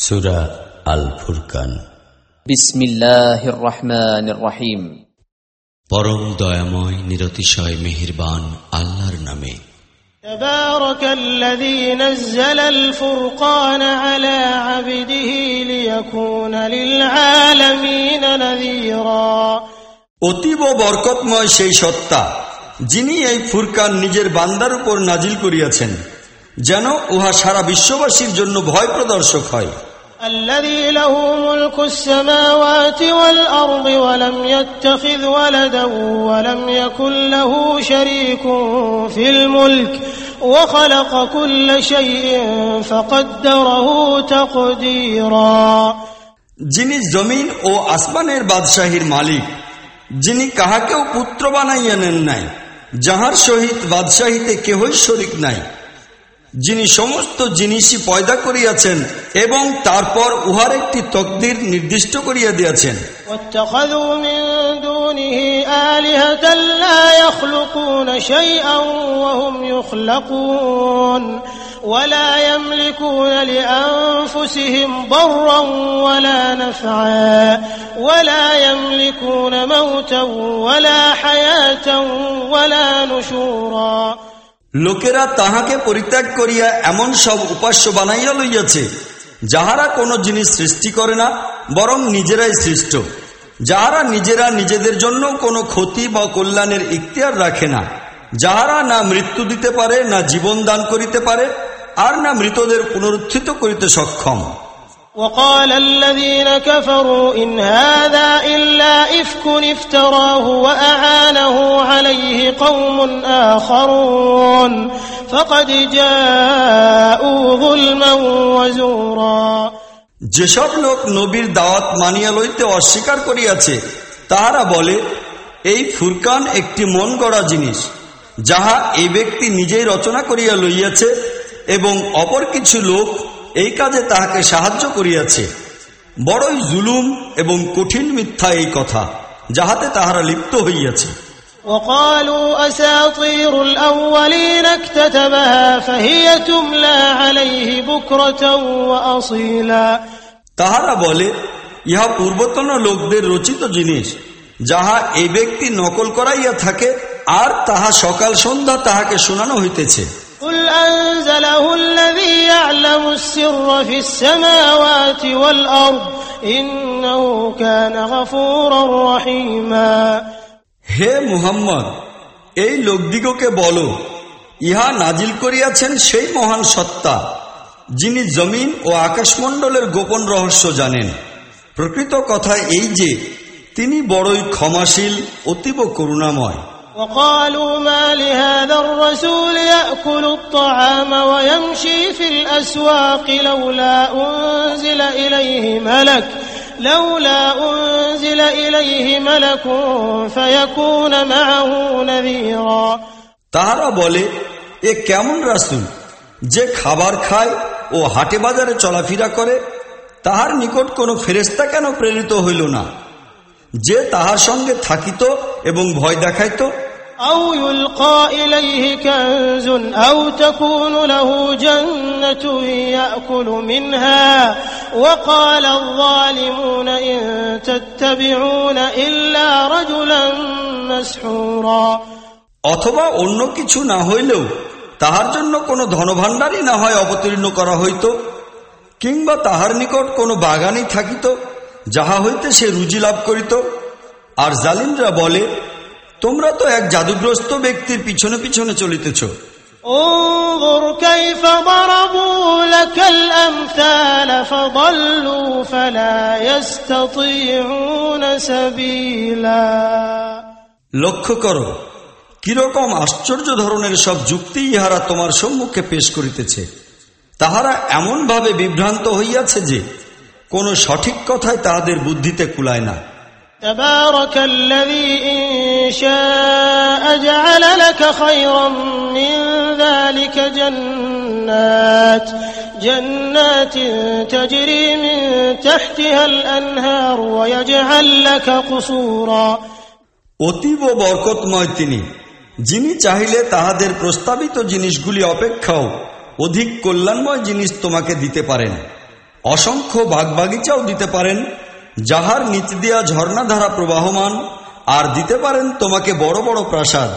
সুরা আল ফুরকান বিসমিল্লাহির রহমানির রহিম পরম দয়াময় নিরতিশয় মেহেরবান আল্লাহর নামে تبارك الذي نزل الفرقان على عبده ليكون للعالمين نذيرا অতীব বরকতময় সেই সত্তা যিনি এই ফুরকান নিজের বান্দার উপর নাজিল করিয়াছেন যেন উহা সারা বিশ্ববাসীর জন্য ভয় প্রদর্শক হয় الذي له ملك السماوات والأرض ولم يتخذ ولدا ولم يكن له شريك في الملك وخلق كل شيء فقدره تقديرا যিনি জমিন ও আসমানের বাদশাহীর মালিক যিনি কাহাকেও পুত্র বানাইয়া নেন নাই যাহার সহিত বাদশাহীতে কেহই শরিক নাই যিনি সমস্ত জিনিসই পয়দা করিয়াছেন এবং তারপর উহার একটি তকদির নির্দিষ্ট করিয়া দিয়াছেন। ওলা من دونه آلهة لا يخلقون شيئا وهم يخلقون ولا يملكون لأنفسهم ضرا ولا نفعا ولا يملكون موتا ولا حياة ولا نشورا লোকেরা তাহাকে পরিত্যাগ করিয়া এমন সব উপাস্য বানাইয়া লইয়াছে যাহারা কোনো জিনিস সৃষ্টি করে না বরং নিজেরাই সৃষ্ট যাহারা নিজেরা নিজেদের জন্য কোনো ক্ষতি বা কল্যাণের ইখতিয়ার রাখে না যাহারা না মৃত্যু দিতে পারে না জীবন দান করিতে পারে আর না মৃতদের পুনরুত্থিত করিতে সক্ষম وقال الذين كفروا إن هذا إلا إفك افتراه وأعانه عليه قوم آخرون فقد جاءوا ظلما وزورا যেসব লোক নবীর দাওয়াত মানিয়া লইতে অস্বীকার করিয়াছে তাহারা বলে এই ফুরকান একটি মন গড়া জিনিস যাহা এই ব্যক্তি নিজেই রচনা করিয়া লইয়াছে এবং অপর কিছু লোক এই কাজে তাহাকে সাহায্য করিয়াছে বড়ই জুলুম এবং কঠিন মিথ্যা এই কথা যাহাতে তাহারা লিপ্ত হইয়াছে وقالوا أساطير الأولين اكتتبها فهي تملى عليه بكرة وأصيلا তাহারা বলে ইহা পূর্বতন লোকদের রচিত জিনিস যাহা এই ব্যক্তি নকল করাইয়া থাকে আর তাহা সকাল সন্ধ্যা তাহাকে শোনানো হইতেছে قل أنزله الذي يعلم হে মুহাম্মদ এই লোকদিগকে বলো ইহা নাজিল করিয়াছেন সেই মহান সত্তা যিনি জমিন ও আকাশমণ্ডলের গোপন রহস্য জানেন প্রকৃত কথা এই যে তিনি বড়ই ক্ষমাশীল অতীব করুণাময় وقالوا ما لهذا الرسول يأكل الطعام ويمشي في الأسواق لولا أنزل إليه ملك لولا أنزل إليه ملك فيكون معه نذيرا তাহারা বলে এ কেমন রাসুল যে খাবার খায় ও হাটে বাজারে চলাফেরা করে তাহার নিকট কোনো ফেরেস্তা কেন প্রেরিত হইল না যে তাহার সঙ্গে থাকিত এবং ভয় দেখাইত أو يلقى إليه كنز أو تكون له جنة يأكل منها وقال الظالمون إن تتبعون إلا رجلا مسحورا অথবা অন্য কিছু না হইলেও তাহার জন্য কোনো ধনভাণ্ডারই না হয় অবতীর্ণ করা হইত কিংবা তাহার নিকট কোনো বাগানই থাকিত যাহা হইতে সে রুজি লাভ করিত আর জালিমরা বলে তোমরা তো এক জাদুগ্রস্ত ব্যক্তির পিছনে পিছনে চলিতেছ انظر كيف ضربوا لك الأمثال فضلوا فلا يستطيعون سبيلا লক্ষ্য করো কিরকম আশ্চর্য ধরনের সব যুক্তি ইহারা তোমার সম্মুখে পেশ করিতেছে তাহারা এমনভাবে বিভ্রান্ত হইয়াছে যে কোনো সঠিক কথায় তাহাদের বুদ্ধিতে কুলায় না تبارك الذي إن شاء جعل لك خيرا من ذلك جنات جنات تجري من تحتها الأنهار ويجعل لك قصورا অতীব বরকতময় তিনি যিনি চাহিলে তাহাদের প্রস্তাবিত জিনিসগুলি অপেক্ষাও অধিক কল্যাণময় জিনিস তোমাকে দিতে পারেন অসংখ্য বাগবাগিচাও দিতে পারেন যাহার নিচ দিয়া ঝর্ণাধারা প্রবাহমান আর দিতে পারেন তোমাকে বড় বড় প্রাসাদ।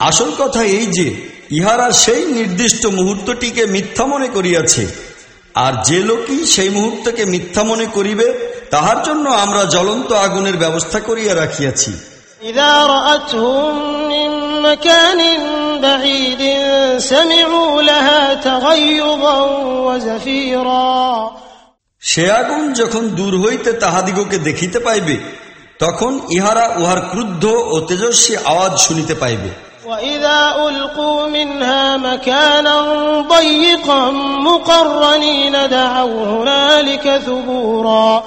আসল কথা এই যে ইহারা সেই নির্দিষ্ট মুহূর্তটিকে মিথ্যা মনে করিয়াছে। আর যে লোকই সেই মুহূর্তকে মিথ্যা মনে করিবে তাহার জন্য আমরা জ্বলন্ত আগুনের ব্যবস্থা করিয়া রাখিয়াছি। إذا رأتهم من مكان بعيد سمعوا لها تغيظا وزفيرا সে আগুন যখন দূর হইতে তাহাদিগকে দেখিতে পাইবে তখন ইহারা উহার ক্রুদ্ধ ও তেজস্বী আওয়াজ শুনিতে পাইবে وإذا ألقوا منها مكانا ضيقا مقرنين دعوا هنالك ثبورا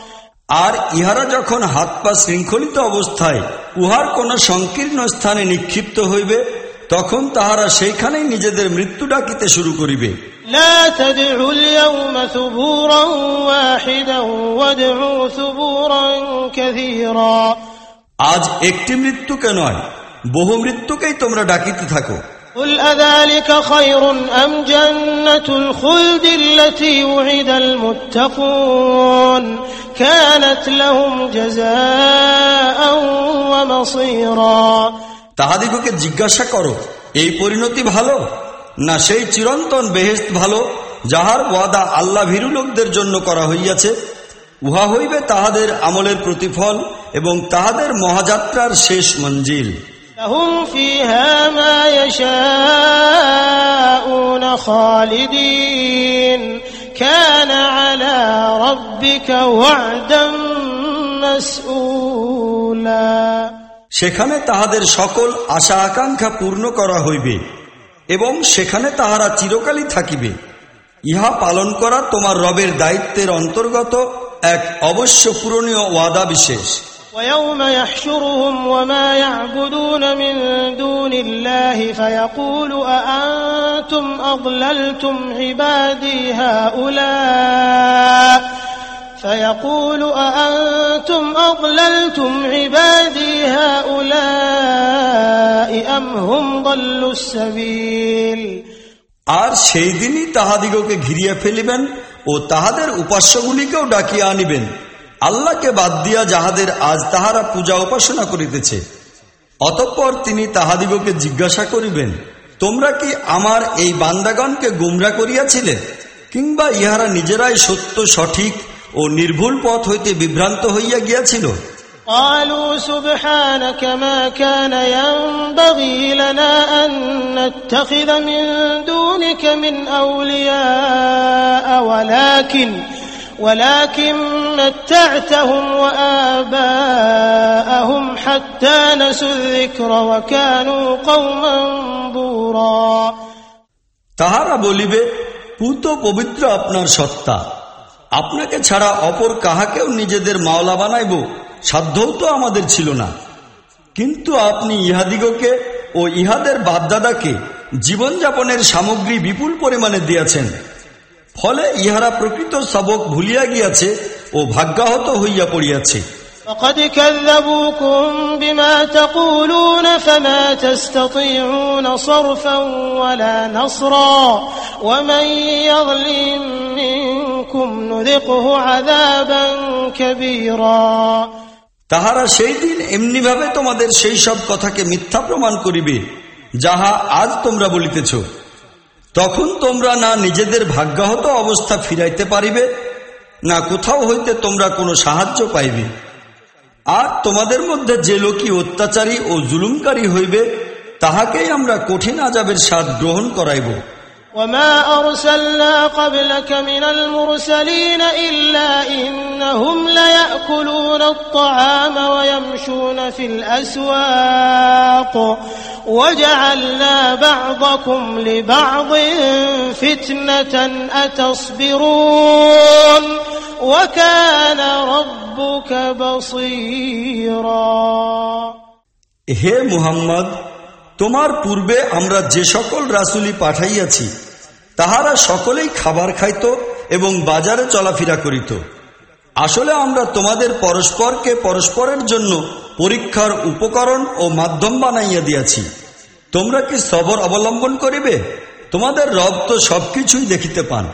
আর ইহারা যখন হাত পা শৃঙ্খলিত অবস্থায় উহার কোন সংকীর্ণ স্থানে নিক্ষিপ্ত হইবে তখন তাহারা সেইখানেই নিজেদের মৃত্যু ডাকিতে শুরু করিবে। আজ একটি মৃত্যুকে নয় বহু মৃত্যুকেই তোমরা ডাকিতে থাকো। قل أذلك خير أم جنة الخلد التي وعد المتقون كانت لهم جزاء ومصيرا তাহাদিগকে জিজ্ঞাসা করো এই পরিণতি ভালো না সেই চিরন্তন বেহেস্ত ভালো যাহার ওয়াদা আল্লাহ ভীরু লোকদের জন্য করা হইয়াছে উহা হইবে তাহাদের আমলের প্রতিফল এবং তাহাদের মহাযাত্রার শেষ মঞ্জিল لهم فيها ما يشاءون خالدين كان على ربك وعدا مسؤولا সেখানে তাহাদের সকল আশা আকাঙ্ক্ষা পূর্ণ করা হইবে এবং সেখানে তাহারা চিরকালই থাকিবে ইহা পালন করা তোমার রবের দায়িত্বের অন্তর্গত এক অবশ্য পূরণীয় ওয়াদা বিশেষ ويوم يحشرهم وما يعبدون من دون الله فيقول أأنتم أضللتم عبادي هؤلاء فيقول أأنتم أضللتم عبادي هؤلاء أم هم ضلوا السبيل আর সেই দিনই তাহাদিগকে ঘিরিয়া ফেলিবেন ও তাহাদের উপাস্যগুলিকেও ডাকিয়া আনিবেন আল্লাহকে বাদ দিয়া যাহাদের আজ তাহারা পূজা উপাসনা করিতেছে অতঃপর তিনি তাহাদিগকে জিজ্ঞাসা করিবেন তোমরা কি আমার এই বান্দাগণকে গুমরা করিয়াছিলে কিংবা ইহারা নিজেরাই সত্য সঠিক ও নির্ভুল পথ হইতে বিভ্রান্ত হইয়া গিয়াছিল قالوا سبحانك ما كان ينبغي لنا أن نتخذ من دونك من أولياء ولكن ولكن متعتهم وآباءهم حتى نسوا الذكر وكانوا قوما بورا তাহারা বলিবে পুত পবিত্র আপনার সত্তা আপনাকে ছাড়া অপর কাহাকেও নিজেদের মাওলা বানাইব সাধ্যও তো আমাদের ছিল না কিন্তু আপনি ইহাদিগকে ও ইহাদের বাপদাদাকে জীবনযাপনের সামগ্রী বিপুল পরিমাণে দিয়াছেন ফলে ইহারা প্রকৃত সবক ভুলিয়া গিয়াছে ও ভাগ্যাহত হইয়া পড়িয়াছে فقد كذبوكم بما تقولون فما تستطيعون صرفا ولا نصرا ومن يظلم منكم نذقه عذابا كبيرا তাহারা সেই দিন এমনিভাবে তোমাদের সেই সব কথাকে মিথ্যা প্রমাণ করিবে যাহা আজ তোমরা বলিতেছ তখন তোমরা না নিজেদের ভাগ্যাহত অবস্থা ফিরাইতে পারিবে, না কোথাও হইতে তোমরা কোনো সাহায্য পাইবে। আর তোমাদের মধ্যে যে লোকই অত্যাচারী ও জুলুমকারী হইবে, তাহাকেই আমরা কঠিন আজাবের স্বাদ গ্রহণ করাইব। وما أرسلنا قبلك من المرسلين إلا إنهم ليأكلون الطعام ويمشون في الأسواق وجعلنا بعضكم لبعض فتنة أتصبرون وكان ربك بصيرا হে মুহাম্মদ তোমার পূর্বে আমরা যে সকল রাসুলি পাঠাইয়াছি তাহারা সকলেই খাবার খাইত এবং বাজারে চলাফেরা করিত। আসলে আমরা তোমাদের পরস্পরকে পরস্পরের জন্য পরীক্ষার উপকরণ ও মাধ্যম বানাইয়া দিয়াছি। তোমরা কি সবর অবলম্বন করিবে? তোমাদের রব তো সবকিছুই দেখিতে পান।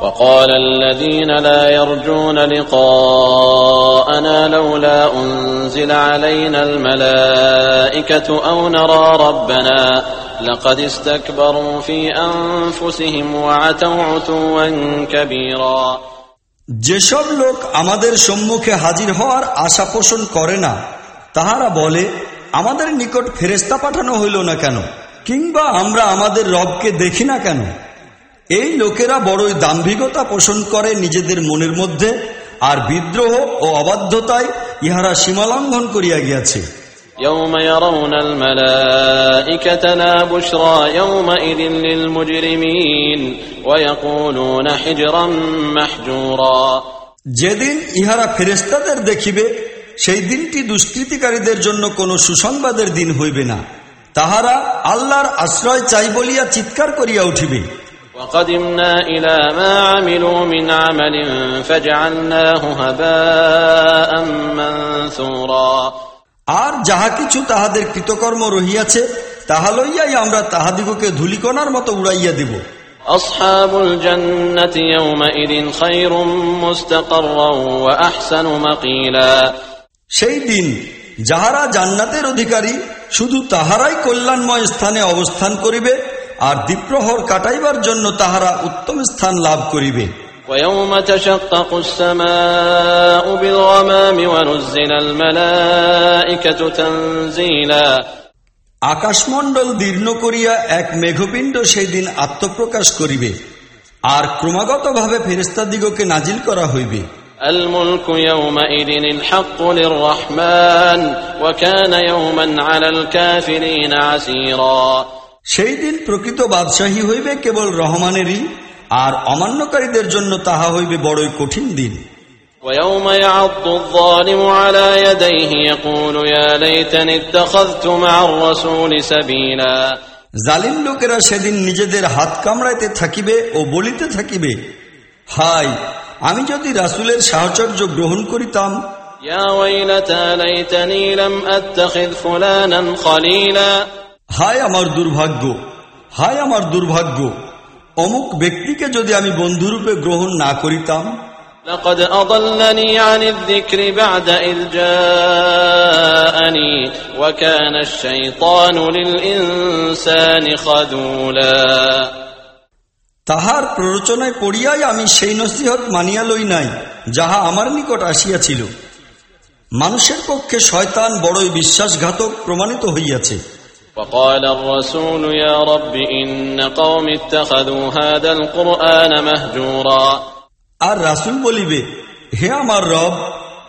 وقال الذين لا يرجون لقاءنا لولا أنزل علينا الملائكة أو نرى ربنا لقد استكبروا في أنفسهم وعتوا عتوا كبيرا যেসব লোক আমাদের সম্মুখে হাজির হওয়ার আশা পোষণ করে না তাহারা বলে আমাদের নিকট ফেরেস্তা পাঠানো হইল না কেন কিংবা আমরা আমাদের রবকে দেখি না কেন এই লোকেরা বড়ই দাম্ভিকতা পোষণ করে নিজেদের মনের মধ্যে আর বিদ্রোহ ও অবাধ্যতায় ইহারা সীমালঙ্ঘন করিয়া গিয়াছে يوم يرون الملائكة لا بشرى يومئذ للمجرمين ويقولون حجرا محجورا যেদিন ইহারা ফেরেস্তাদের দেখিবে সেই দিনটি দুষ্কৃতিকারীদের জন্য কোনো সুসংবাদের দিন হইবে না তাহারা আল্লাহর আশ্রয় চাই বলিয়া চিৎকার করিয়া উঠিবে وقدمنا إلى ما عملوا من عمل فجعلناه هباء منثورا আর যাহা কিছু তাহাদের কৃতকর্ম রহিয়াছে তাহা লইয়াই আমরা তাহাদিগকে ধুলিকণার মতো উড়াইয়া দিব أصحاب الجنة يومئذ خير مستقرا وأحسن مقيلا সেই দিন যাহারা জান্নাতের অধিকারী শুধু তাহারাই কল্যাণময় স্থানে অবস্থান করিবে আর দ্বীপ্রহর কাটাইবার জন্য তাহারা উত্তম স্থান লাভ করিবে ويوم تشقق السماء بالغمام ونزل الملائكة تنزيلا আকাশমণ্ডল দীর্ণ করিয়া এক মেঘপিণ্ড সেই দিন আত্মপ্রকাশ করিবে আর ক্রমাগতভাবে ফেরেস্তাদিগকে নাজিল করা হইবে الملك يومئذ الحق للرحمن وكان يوما على الكافرين عسيرا সেই দিন প্রকৃত বাদশাহী হইবে কেবল রহমানেরই আর অমান্যকারীদের জন্য তাহা হইবে বড়ই কঠিন দিন ويوم يعض الظالم على يديه يقول يا ليتني اتخذت مع الرسول سبيلا জালিম লোকেরা সেদিন নিজেদের হাত কামড়াইতে থাকিবে ও বলিতে থাকিবে হাই আমি যদি রাসুলের সাহচর্য গ্রহণ করিতাম يا ويلتى ليتني لم أتخذ فلانا خليلا হায় আমার দুর্ভাগ্য হায় আমার দুর্ভাগ্য অমুক ব্যক্তিকে যদি আমি বন্ধুরূপে গ্রহণ না করিতাম لقد أضلني عن الذكر بعد إذ جاءني وكان الشيطان للإنسان خذولا তাহার প্ররোচনায় পড়িয়াই আমি সেই নসিহত মানিয়া লই নাই যাহা আমার নিকট আসিয়াছিল মানুষের পক্ষে শয়তান বড়ই বিশ্বাসঘাতক প্রমাণিত হইয়াছে وقال الرسول يا رب إن قوم اتخذوا هذا القرآن مهجورا আর রাসুল বলিবে হে আমার রব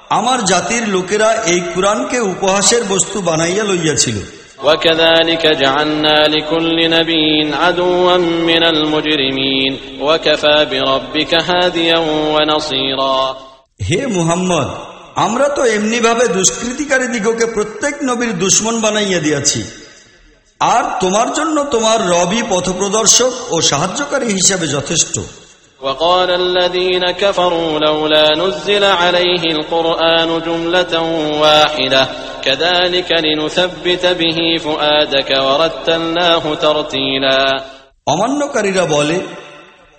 আমার জাতির লোকেরা এই কুরআনকে উপহাসের বস্তু বানাইয়া লইয়াছিল وكذلك جعلنا لكل نبي عدوا من المجرمين وكفى بربك هاديا ونصيرا হে মুহাম্মদ আমরা তো এমনি ভাবে দুষ্কৃতিকারী দিগকে প্রত্যেক নবীর দুশ্মন বানাইয়া দিয়াছি আর তোমার জন্য তোমার রবি পথপ্রদর্শক ও সাহায্যকারী হিসাবে যথেষ্ট وقال الذين كفروا لولا نزل عليه القرآن جملة واحدة كذلك لنثبت به فؤادك ورتلناه ترتيلا অমান্যকারীরা বলে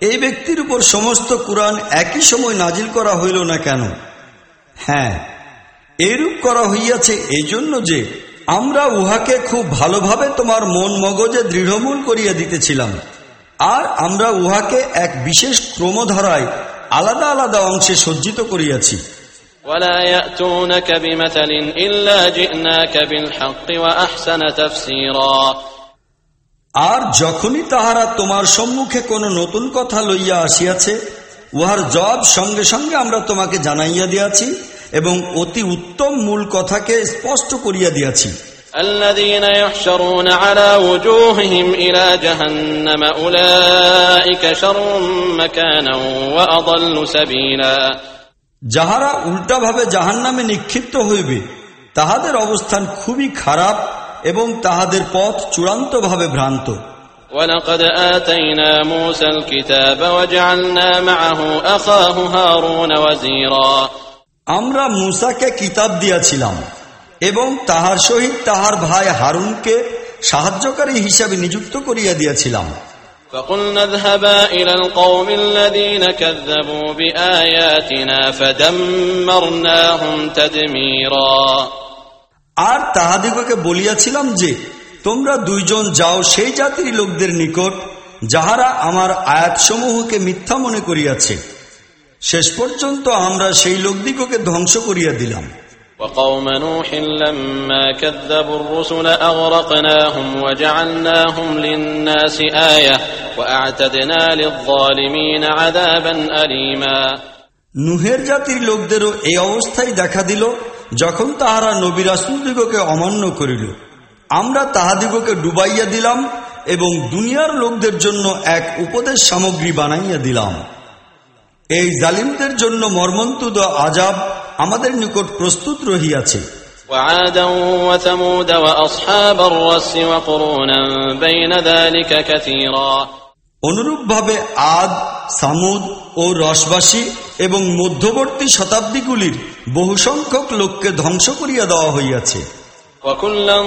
এই ব্যক্তির উপর সমস্ত কুরআন একই সময় নাজিল করা হইল না কেন হ্যাঁ এরূপ করা হইয়াছে এই জন্য যে আমরা উহাকে খুব ভালোভাবে তোমার মন মগজে দৃঢ়মূল করিয়া দিতেছিলাম। আর আমরা উহাকে এক বিশেষ ক্রমধারায় আলাদা আলাদা অংশে সজ্জিত করিয়াছি। আর যখনই তাহারা তোমার সম্মুখে কোনো নতুন কথা লইয়া আসিয়াছে উহার জব সঙ্গে সঙ্গে আমরা তোমাকে জানাইয়া দিয়াছি। এবং অতি উত্তম মূল কথাকে স্পষ্ট করিয়া দিয়াছি الذين يحشرون على وجوههم إلى جهنم أولئك شر مكانا وأضل سبيلا যাহারা উল্টাভাবে জাহান নামে নিক্ষিপ্ত হইবে তাহাদের অবস্থান খুবই খারাপ এবং তাহাদের পথ চূড়ান্তভাবে ভ্রান্ত ولقد آتينا موسى الكتاب وجعلنا معه أخاه هارون وزيرا আমরা মুসাকে কিতাব দিয়াছিলাম এবং তাহার সহিত তাহার ভাই হারুনকে সাহায্যকারী হিসাবে নিযুক্ত করিয়া দিয়াছিলাম। আর তাহাদিগকে বলিয়াছিলাম যে তোমরা দুইজন যাও সেই জাতির লোকদের নিকট যাহারা আমার আয়াতসমূহকে মিথ্যা মনে করিয়াছে। শেষ পর্যন্ত আমরা সেই লোকদিগকে ধ্বংস করিয়া দিলাম وقوم نوح لما كذبوا الرسل أغرقناهم وجعلناهم للناس آية وأعتدنا للظالمين عذابا أليما নুহের জাতির লোকদেরও এই অবস্থায় দেখা দিল যখন তাহারা নবী রাসুলদিগকে অমান্য করিল আমরা তাহাদিগকে ডুবাইয়া দিলাম এবং দুনিয়ার লোকদের জন্য এক উপদেশ সামগ্রী বানাইয়া দিলাম এই জালিমদের জন্য মর্মন্তুদ আজাব আমাদের নিকট প্রস্তুত রহিয়াছে وعادا وثمود وأصحاب الرس وقرونا بين ذلك كثيرا অনুরূপভাবে আদ সামুদ ও রসবাসী এবং মধ্যবর্তী শতাব্দীগুলির বহু সংখ্যক লোককে ধ্বংস করিয়া দেওয়া হইয়াছে وكلا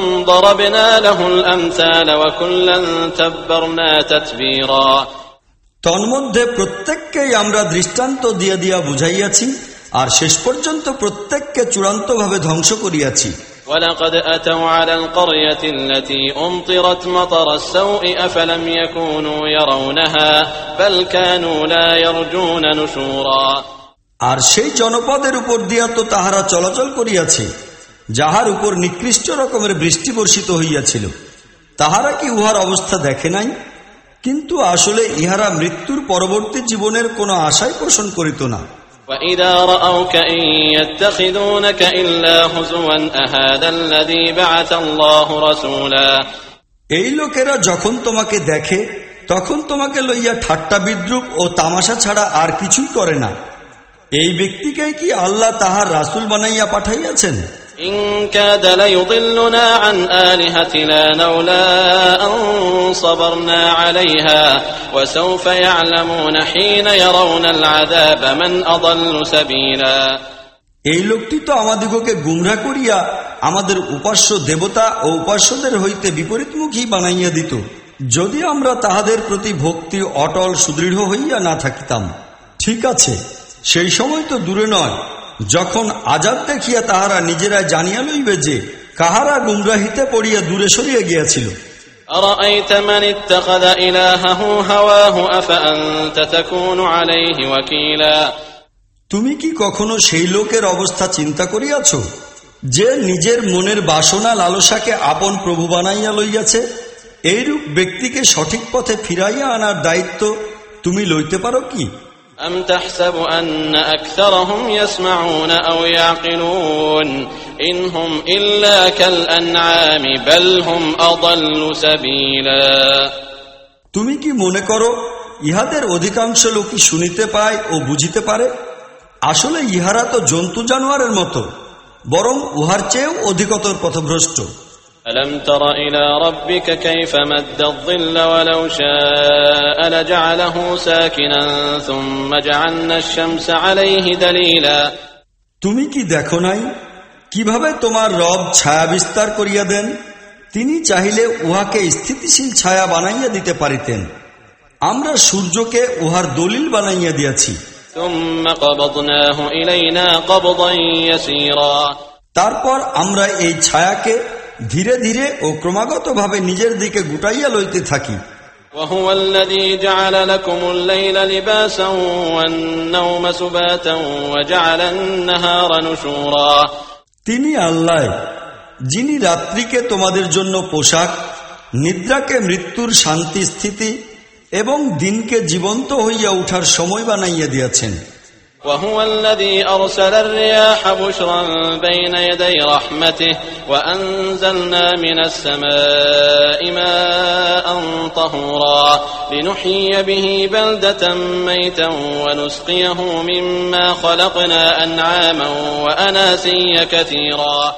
তন্মধ্যে প্রত্যেককেই আমরা দৃষ্টান্ত দিয়া দিয়া বুঝাইয়াছি আর শেষ পর্যন্ত প্রত্যেককে চূড়ান্তভাবে ধ্বংস করিয়াছি ولقد أتوا على القرية التي أمطرت مطر السوء أفلم يكونوا يرونها بل كانوا لا يرجون نشورا আর সেই জনপদের উপর দিয়া তো তাহারা চলাচল করিয়াছে যাহার উপর নিকৃষ্ট রকমের বৃষ্টি বর্ষিত হইয়াছিল তাহারা কি উহার অবস্থা দেখে নাই কিন্তু আসলে ইহারা মৃত্যুর পরবর্তী জীবনের কোনো আশাই পোষণ করিত না وإذا رأوك إن يتخذونك إلا هزوا أهذا الذي بعث الله رسولا এই লোকেরা যখন তোমাকে দেখে তখন তোমাকে লইয়া ঠাট্টা বিদ্রুপ ও তামাশা ছাড়া আর কিছুই করে না এই ব্যক্তিকে কি আল্লাহ তাহার রাসুল বানাইয়া পাঠাইয়াছেন إن كاد ليضلنا عن آلهتنا لولا أن صبرنا عليها وسوف يعلمون حين يرون العذاب من أضل سبيلا এই লোকটি তো আমাদিগকে গুমরা করিয়া আমাদের উপাস্য দেবতা ও উপাস্যদের হইতে বিপরীতমুখী বানাইয়া দিত যদি আমরা তাহাদের প্রতি ভক্তি অটল সুদৃঢ় হইয়া না থাকিতাম ঠিক আছে সেই সময় তো দূরে নয় যখন আজাদ দেখিয়া তাহারা নিজেরাই জানিয়া লইবে যে কাহারা গুমরাহিতে পড়িয়া দূরে সরিয়া গিয়াছিল। তুমি কি কখনো সেই লোকের অবস্থা চিন্তা করিয়াছ যে নিজের মনের বাসনা লালসাকে আপন প্রভু বানাইয়া লইয়াছে? এইরূপ ব্যক্তিকে সঠিক পথে ফিরাইয়া আনার দায়িত্ব তুমি লইতে পারো কি? أم تحسب أن أكثرهم يسمعون أو يعقلون إن هم إلا كالأنعام بل هم أضل سبيلا তুমি কি মনে করো ইহাদের অধিকাংশ লোকই শুনিতে পায় ও বুঝিতে পারে আসলে ইহারা তো জন্তু জানোয়ারের মতো বরং উহার চেয়েও অধিকতর পথভ্রষ্ট ألم تر إلى ربك كيف مد الظل ولو شاء لجعله ساكنا ثم جعلنا الشمس عليه دليلا তুমি কি দেখো নাই কিভাবে তোমার রব ছায়া বিস্তার করিয়া দেন তিনি চাহিলে উহাকে স্থিতিশীল ছায়া বানাইয়া দিতে পারিতেন আমরা সূর্যকে উহার দলিল বানাইয়া দিয়াছি ثم قبضناه إلينا قبضا يسيرا তারপর আমরা এই ছায়াকে ধীরে ধীরে ও ক্রমাগতভাবে নিজের দিকে গুটাইয়া লইতে থাকি وهو الذي جعل لكم الليل لباسا والنوم سباتا وجعل النهار نشورا তিনি আল্লাহ যিনি রাত্রিকে তোমাদের জন্য পোশাক নিদ্রাকে মৃত্যুর শান্তি স্থিতি এবং দিনকে জীবন্ত হইয়া উঠার সময় বানাইয়া দিয়াছেন وهو الذي أرسل الرياح بشرا بين يدي رحمته وأنزلنا من السماء ماء طهورا لنحيي به بلدة ميتا ونسقيه مما خلقنا أنعاما وأناسيا كثيرا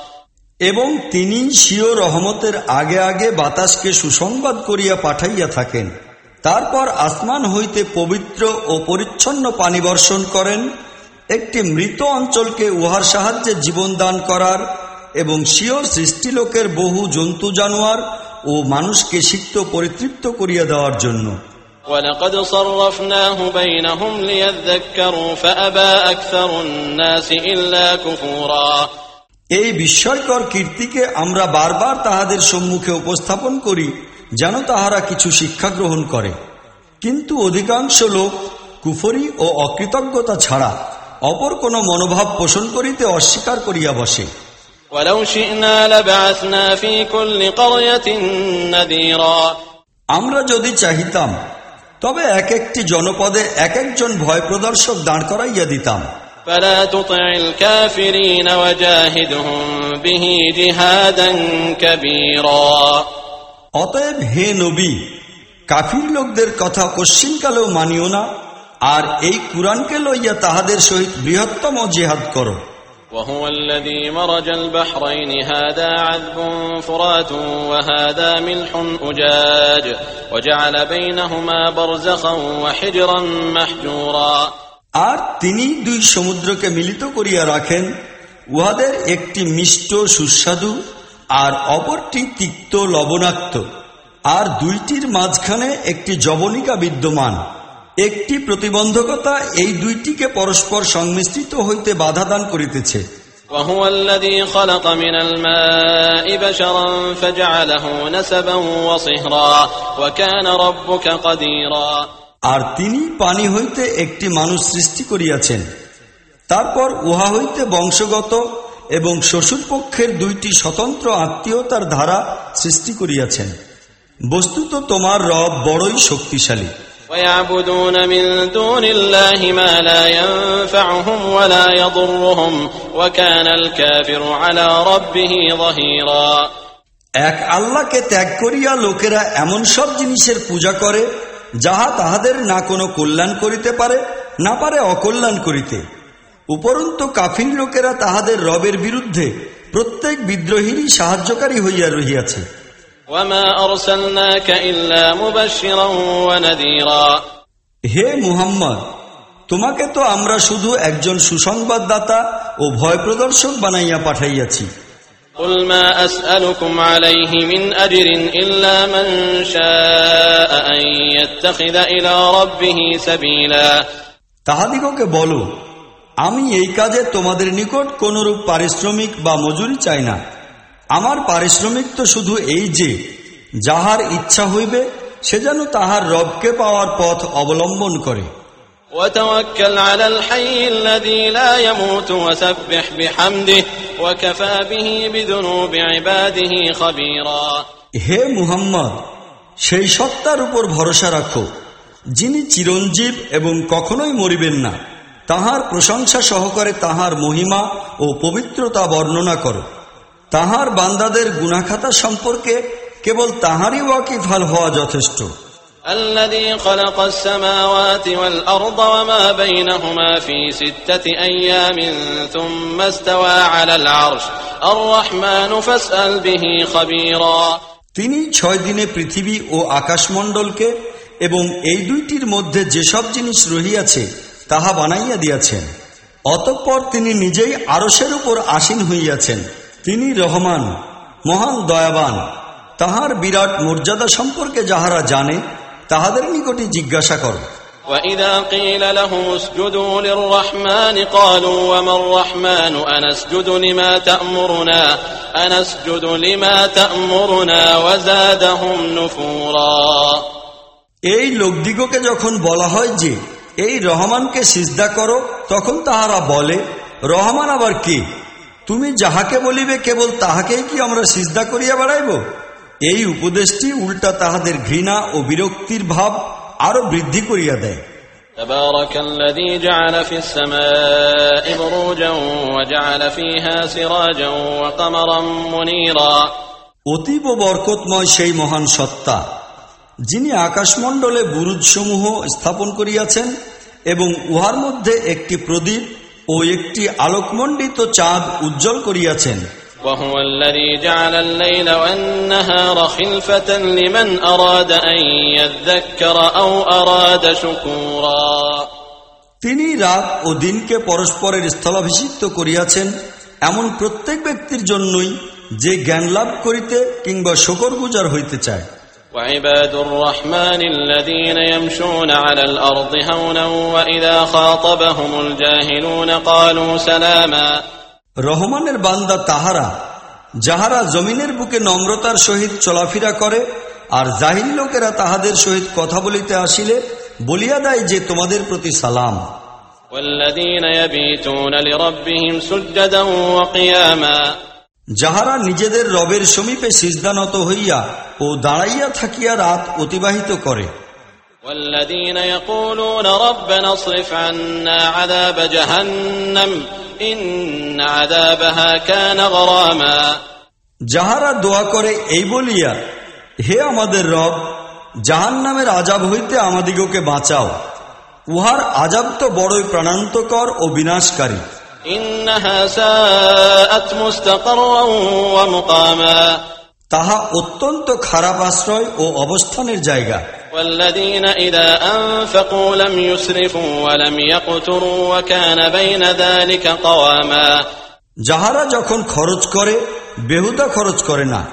এবং তিনি স্বীয় রহমতের আগে আগে বাতাসকে সুসংবাদ করিয়া পাঠাইয়া থাকেন তারপর আসমান হইতে পবিত্র ও পরিচ্ছন্ন পানি বর্ষণ করেন একটি মৃত অঞ্চলকে উহার সাহায্যে জীবন দান করার এবং স্বীয় সৃষ্টিলোকের বহু জন্তু জানোয়ার ও মানুষকে সিক্ত পরিতৃপ্ত করিয়া দেওয়ার জন্য ولقد صرفناه بينهم ليذكروا فأبى أكثر الناس إلا كفورا এই বিস্ময়কর কীর্তিকে আমরা বারবার তাহাদের সম্মুখে উপস্থাপন করি যেন তাহারা কিছু শিক্ষা গ্রহণ করে। কিন্তু অধিকাংশ লোক কুফরি ও অকৃতজ্ঞতা ছাড়া অপর কোন মনোভাব পোষণ করিতে অস্বীকার করিয়া বসে। আমরা যদি চাহিতাম তবে এক একটি জনপদে এক একজন ভয় প্রদর্শক দাঁড় করাইয়া দিতাম। কাফিরিন অতএব হে নবী কাফির লোকদের কথা কশ্চিনকালেও মানিও না আর এই কুরআনকে লইয়া তাহাদের সহিত বৃহত্তম জেহাদ করো وهو الذي مرج البحرين هذا عذب فرات وهذا ملح أجاج وجعل بينهما برزخا وحجرا محجورا আর তিনি দুই সমুদ্রকে মিলিত করিয়া রাখেন উহাদের একটি মিষ্ট সুস্বাদু আর অপরটি তিক্ত লবণাক্ত আর দুইটির মাঝখানে একটি জবনিকা বিদ্যমান একটি প্রতিবন্ধকতা এই দুইটিকে পরস্পর সংমিশ্রিত হইতে বাধা দান করিতেছে وهو الذي خلق من الماء بشرا فجعله نسبا وصهرا وكان ربك قديرا আর তিনি পানি হইতে একটি মানুষ সৃষ্টি করিয়াছেন তারপর উহা হইতে বংশগত এবং শ্বশুরপক্ষের দুইটি স্বতন্ত্র আত্মীয়তার ধারা সৃষ্টি করিয়াছেন বস্তুত তোমার রব বড়ই শক্তিশালী ويعبدون من دون الله ما لا ينفعهم ولا يضرهم وكان الكافر على ربه ظهيرا এক আল্লাহকে ত্যাগ করিয়া লোকেরা এমন সব জিনিসের পূজা করে যাহা তাহাদের না কোনো কল্যাণ করিতে পারে না পারে অকল্যাণ করিতে উপরন্তু কাফির লোকেরা তাহাদের রবের বিরুদ্ধে প্রত্যেক বিদ্রোহীরই সাহায্যকারী হইয়া রহিয়াছে وما أرسلناك إلا مبشرا ونذيرا হে মুহাম্মদ তোমাকে তো আমরা শুধু একজন সুসংবাদদাতা ও ভয় প্রদর্শক বানাইয়া পাঠাইয়াছি قل ما أسألكم عليه من أجر إلا من شاء أن يتخذ إلى ربه سبيلا তাহাদিগকে বলো আমি এই কাজে তোমাদের নিকট কোনরূপ পারিশ্রমিক বা মজুরি চাই না। আমার পারিশ্রমিক তো শুধু এই যে যাহার ইচ্ছা হইবে সে যেন তাহার রবকে পাওয়ার পথ অবলম্বন করে। হে মুহাম্মদ সেই সত্তার উপর ভরসা রাখো যিনি চিরঞ্জীব এবং কখনোই মরিবেন না। তাহার প্রশংসা সহকারে তাহার মহিমা ও পবিত্রতা বর্ণনা করো তাহার বান্দাদের গুণাখাতা সম্পর্কে কেবল তাহারই ওয়াকিফাল হওয়া যথেষ্ট الذي خلق السماوات والأرض وما بينهما في ستة أيام ثم استوى على العرش الرحمن فاسأل به خبيرا তিনি ছয় দিনে পৃথিবী ও আকাশমণ্ডলকে এবং এই দুইটির মধ্যে যেসব জিনিস রহিয়াছে তাহা বানাইয়া দিয়াছেন অতঃপর তিনি নিজেই আরসের উপর আসীন হইয়াছেন তিনি রহমান মহান দয়াবান তাহার বিরাট মর্যাদা সম্পর্কে যাহারা জানে তাহাদের নিকটে জিজ্ঞাসা করো وإذا قيل لهم اسجدوا للرحمن قالوا وما الرحمن أنسجد لما تأمرنا أنسجد لما تأمرنا وزادهم نفورا এই লোকদিগকে যখন বলা হয় যে এই রহমানকে সিজদা করো তখন তাহারা বলে রহমান আবার কে? তুমি যাহাকে বলিবে কেবল তাহাকেই কি আমরা সিজদা করিয়া বেড়াইব? এই উপদেশটি উল্টা তাহাদের ঘৃণা ও বিরক্তির ভাব আরও বৃদ্ধি করিয়া দেয়। تبارك الذي جعل في السماء بروجا وجعل فيها سراجا وقمرا منيرا অতীব বরকতময় সেই মহান সত্তা। যিনি আকাশমণ্ডলে বুরুজসমূহ স্থাপন করিয়াছেন এবং উহার মধ্যে একটি প্রদীপ ও একটি আলোকমণ্ডিত চাঁদ উজ্জ্বল করিয়াছেন وهو الذي جعل الليل والنهار خلفة لمن أراد أن يذكر أو أراد شكورا তিনি রাত ও দিনকে পরস্পরের স্থলাভিষিক্ত করিয়াছেন এমন প্রত্যেক ব্যক্তির জন্যই যে জ্ঞান লাভ করিতে কিংবা শকর গুজার হইতে চায় وعباد الرحمن الذين يمشون على الأرض هونا وإذا خاطبهم الجاهلون قالوا سلاما রহমানের বান্দা তাহারা যাহারা জমিনের বুকে নম্রতার সহিত চলাফেরা করে আর জাহিল লোকেরা তাহাদের সহিত কথা বলিতে আসিলে বলিয়া দেয় যে তোমাদের প্রতি সালাম والذين يبيتون لربهم سجدا وقياما যাহারা নিজেদের রবের সমীপে সিজদানত হইয়া ও দাঁড়াইয়া থাকিয়া রাত অতিবাহিত করে। যাহারা দোয়া করে এই বলিয়া হে আমাদের রব জাহান নামের আজাব হইতে আমাদিগকে বাঁচাও। উহার আজাব তো বড়ই প্রাণান্তকর ও বিনাশকারী। তাহা অত্যন্ত খারাপ আশ্রয় ও অবস্থানের জায়গা। যাহারা যখন খরচ করে বেহুদা খরচ করে না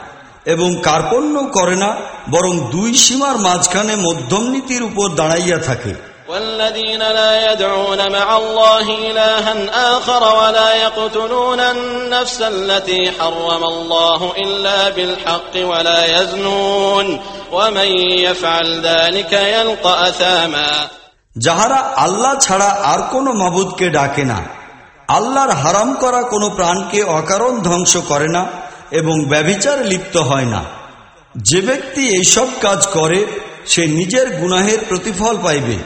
এবং কার্পণ্য করে না বরং দুই সীমার মাঝখানে মধ্যম নীতির উপর দাঁড়াইয়া থাকে। والذين لا يدعون مع الله إلها آخر ولا يقتلون النفس التي حرم الله إلا بالحق ولا يزنون ومن يفعل ذلك يلقى أثاما যাহারা আল্লাহ ছাড়া আর কোনো মাবুদকে ডাকে না আল্লাহর হারাম করা কোনো প্রাণকে অকারণ ধ্বংস করে না এবং ব্যভিচার লিপ্ত হয় না যে ব্যক্তি এইসব কাজ করে সে নিজের গুনাহের প্রতিফল পাইবে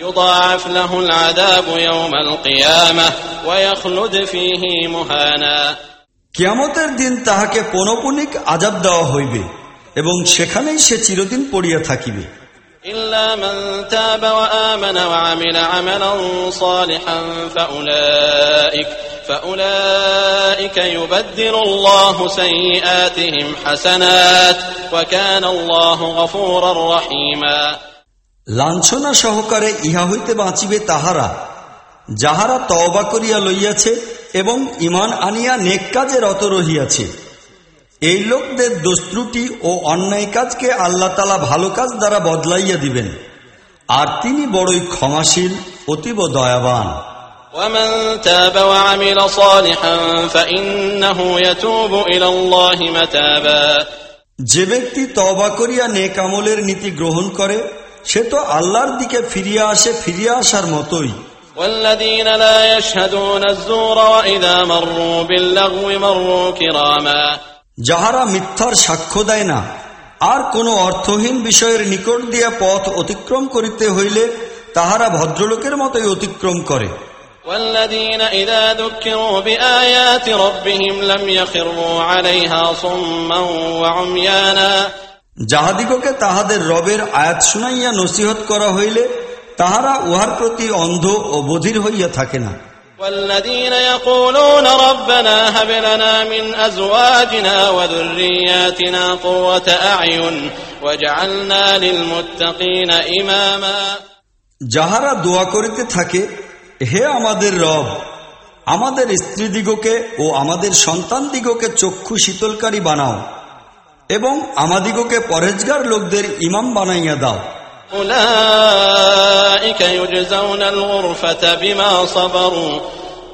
يضاعف له العذاب يوم القيامة ويخلد فيه مهانا কিয়ামতের দিন তাহাকে পনপনিক আজাব দেওয়া হইবে এবং সেখানেই সে চিরদিন পড়িয়া থাকিবে إلا من تاب وآمن وعمل عملا صالحا فأولئك فأولئك يبدل الله سيئاتهم حسنات وكان الله غفورا رحيما লাঞ্ছনা সহকারে ইহা হইতে বাঁচিবে তাহারা যাহারা তওবা করিয়া লইয়াছে এবং ইমান আনিয়া নেক কাজে রত রহিয়াছে এই লোকদের দোস্ত্রুটি ও অন্যায় কাজকে আল্লাহ তালা ভালো কাজ দ্বারা বদলাইয়া দিবেন আর তিনি বড়ই ক্ষমাশীল অতীব দয়াবান ومن تاب وعمل صالحا فإنه يتوب إلى الله متابا যে ব্যক্তি তওবা করিয়া নেক আমলের নীতি গ্রহণ করে সে তো আল্লাহর দিকে ফিরিয়া আসে ফিরিয়া আসার মতোই والذين لا يشهدون الزور وإذا مروا باللغو مروا كراما যাহারা মিথ্যার সাক্ষ্য দেয় না আর কোনো অর্থহীন বিষয়ের নিকট দিয়া পথ অতিক্রম করিতে হইলে তাহারা ভদ্রলোকের মতোই অতিক্রম করে والذين إذا ذكروا بآيات ربهم لم يخروا عليها صما وعميانا যাহাদিগকে তাহাদের রবের আয়াত শুনাইয়া নসিহত করা হইলে তাহারা উহার প্রতি অন্ধ ও বধির হইয়া থাকে না والذين يقولون ربنا هب لنا من أزواجنا وذرياتنا قرة أعين واجعلنا للمتقين إماما যাহারা দোয়া করিতে থাকে হে আমাদের রব আমাদের স্ত্রীদিগকে ও আমাদের সন্তানদিগকে চক্ষু শীতলকারী বানাও এবং আমাদিগকে পরেজগার লোকদের ইমাম বানাইয়া দাও أولئك يجزون الغرفة بما صبروا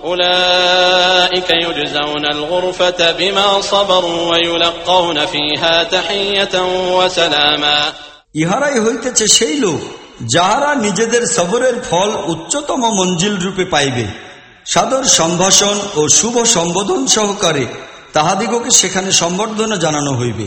أولئك يجزون الغرفة بما صبروا ويلقون فيها تحية وسلاما ইহারাই হইতেছে সেই লোক যাহারা নিজেদের সবরের ফল উচ্চতম মঞ্জিল রূপে পাইবে সাদর সম্ভাষণ ও শুভ সম্বোধন সহকারে তাহাদিগকে সেখানে সম্বর্ধনা জানানো হইবে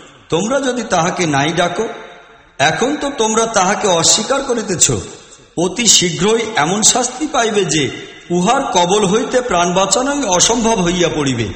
তোমরা যদি তাহাকে নাই ডাকো, এখন তো তোমরা তাহাকে অস্বীকার করিতেছ। অতি শীঘ্রই এমন শাস্তি পাইবে যে, উহার কবল হইতে প্রাণ বাঁচানোই অসম্ভব হইয়া পড়িবে।